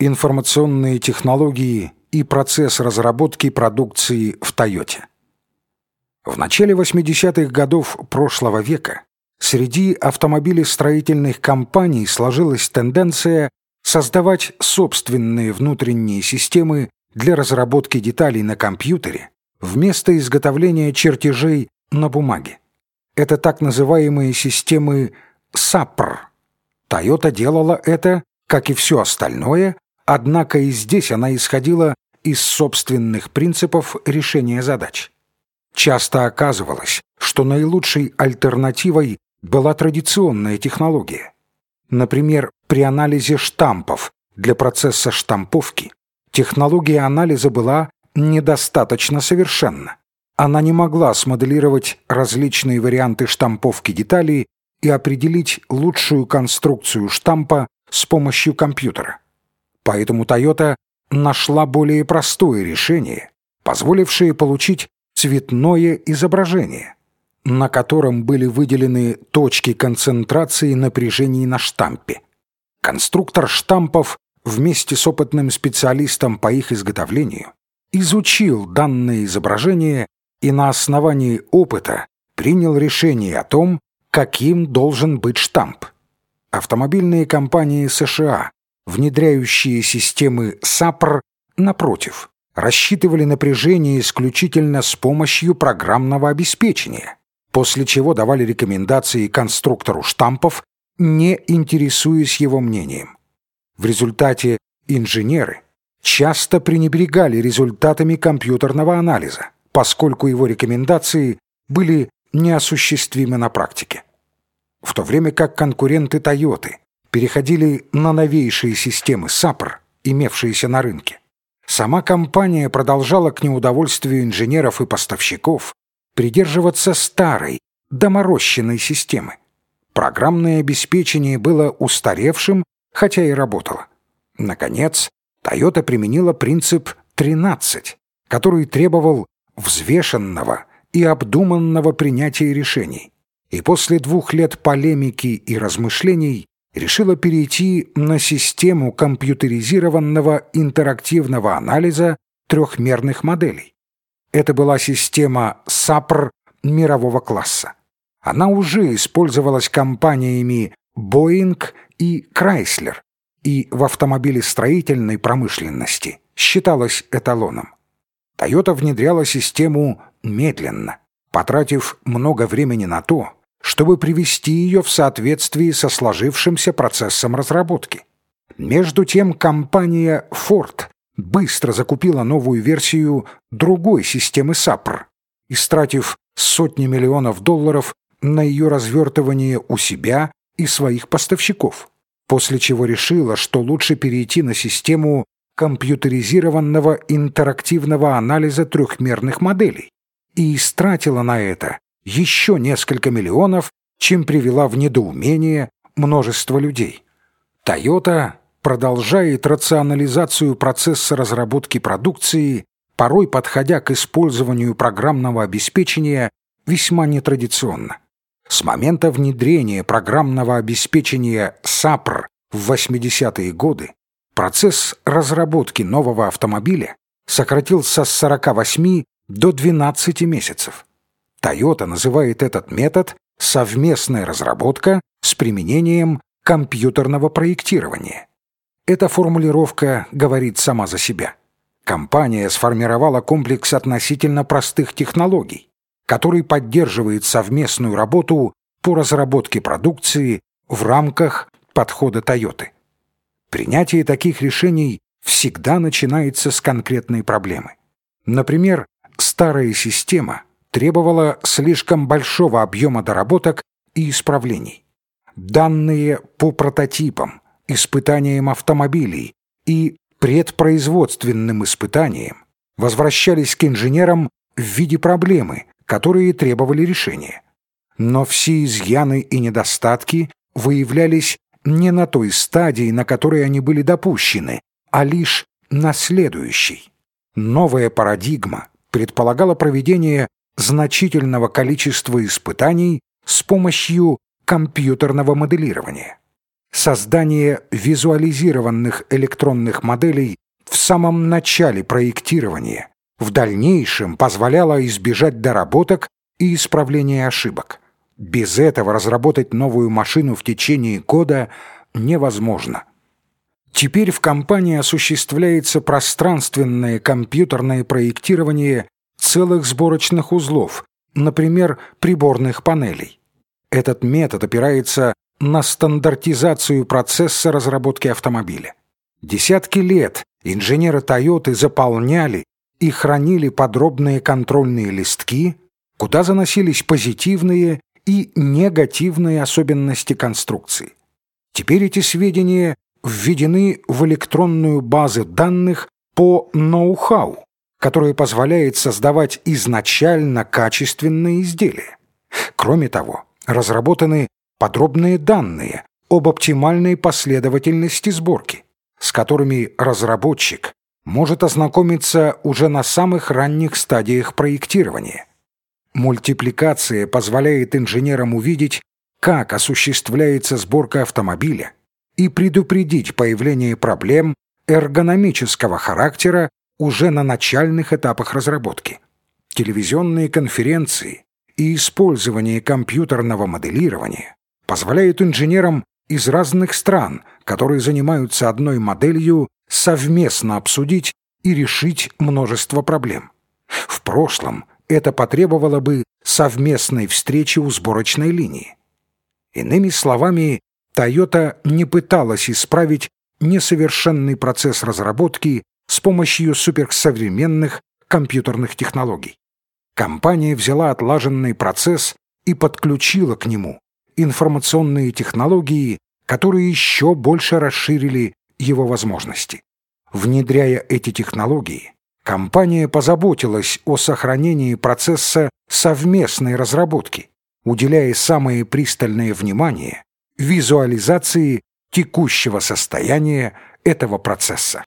Информационные технологии и процесс разработки продукции в Тойоте. В начале 80-х годов прошлого века среди автомобилестроительных компаний сложилась тенденция создавать собственные внутренние системы для разработки деталей на компьютере вместо изготовления чертежей на бумаге. Это так называемые системы SAPR. Toyota делала это, как и все остальное, однако и здесь она исходила из собственных принципов решения задач. Часто оказывалось, что наилучшей альтернативой была традиционная технология. Например, при анализе штампов для процесса штамповки технология анализа была недостаточно совершенна. Она не могла смоделировать различные варианты штамповки деталей и определить лучшую конструкцию штампа с помощью компьютера. Поэтому Toyota нашла более простое решение, позволившее получить цветное изображение, на котором были выделены точки концентрации напряжений на штампе. Конструктор штампов вместе с опытным специалистом по их изготовлению изучил данное изображение и на основании опыта принял решение о том, каким должен быть штамп. Автомобильные компании США, внедряющие системы САПР, напротив, рассчитывали напряжение исключительно с помощью программного обеспечения, после чего давали рекомендации конструктору штампов, не интересуясь его мнением. В результате инженеры часто пренебрегали результатами компьютерного анализа, поскольку его рекомендации были неосуществимы на практике. В то время как конкуренты Toyota переходили на новейшие системы SAPR, имевшиеся на рынке, сама компания продолжала к неудовольствию инженеров и поставщиков придерживаться старой, доморощенной системы. Программное обеспечение было устаревшим, хотя и работало. Наконец, Toyota применила принцип 13, который требовал взвешенного и обдуманного принятия решений, и после двух лет полемики и размышлений решила перейти на систему компьютеризированного интерактивного анализа трехмерных моделей. Это была система SAPR мирового класса. Она уже использовалась компаниями Boeing и Chrysler и в автомобилестроительной промышленности считалась эталоном. Toyota внедряла систему медленно, потратив много времени на то, чтобы привести ее в соответствии со сложившимся процессом разработки. Между тем компания Ford быстро закупила новую версию другой системы SAPR, истратив сотни миллионов долларов на ее развертывание у себя и своих поставщиков, после чего решила, что лучше перейти на систему компьютеризированного интерактивного анализа трехмерных моделей и истратила на это еще несколько миллионов, чем привела в недоумение множество людей. Toyota продолжает рационализацию процесса разработки продукции, порой подходя к использованию программного обеспечения весьма нетрадиционно. С момента внедрения программного обеспечения SAPR в 80-е годы процесс разработки нового автомобиля сократился с 48 до 12 месяцев. Toyota называет этот метод «совместная разработка с применением компьютерного проектирования». Эта формулировка говорит сама за себя. Компания сформировала комплекс относительно простых технологий, который поддерживает совместную работу по разработке продукции в рамках подхода Toyota. Принятие таких решений всегда начинается с конкретной проблемы. Например, старая система требовала слишком большого объема доработок и исправлений. Данные по прототипам, испытаниям автомобилей и предпроизводственным испытаниям возвращались к инженерам в виде проблемы, которые требовали решения. Но все изъяны и недостатки выявлялись не на той стадии, на которой они были допущены, а лишь на следующей. Новая парадигма предполагала проведение значительного количества испытаний с помощью компьютерного моделирования. создание визуализированных электронных моделей в самом начале проектирования в дальнейшем позволяло избежать доработок и исправления ошибок. Без этого разработать новую машину в течение года невозможно. Теперь в компании осуществляется пространственное компьютерное проектирование целых сборочных узлов, например, приборных панелей. Этот метод опирается на стандартизацию процесса разработки автомобиля. Десятки лет инженеры Toyota заполняли и хранили подробные контрольные листки, куда заносились позитивные и негативные особенности конструкции. Теперь эти сведения введены в электронную базу данных по ноу-хау, которая позволяет создавать изначально качественные изделия. Кроме того, разработаны подробные данные об оптимальной последовательности сборки, с которыми разработчик может ознакомиться уже на самых ранних стадиях проектирования. Мультипликация позволяет инженерам увидеть, как осуществляется сборка автомобиля и предупредить появление проблем эргономического характера уже на начальных этапах разработки. Телевизионные конференции и использование компьютерного моделирования позволяют инженерам из разных стран, которые занимаются одной моделью, совместно обсудить и решить множество проблем. В прошлом это потребовало бы совместной встречи у сборочной линии. Иными словами, Toyota не пыталась исправить несовершенный процесс разработки с помощью суперсовременных компьютерных технологий. Компания взяла отлаженный процесс и подключила к нему информационные технологии, которые еще больше расширили его возможности. Внедряя эти технологии, компания позаботилась о сохранении процесса совместной разработки, уделяя самое пристальное внимание визуализации текущего состояния этого процесса.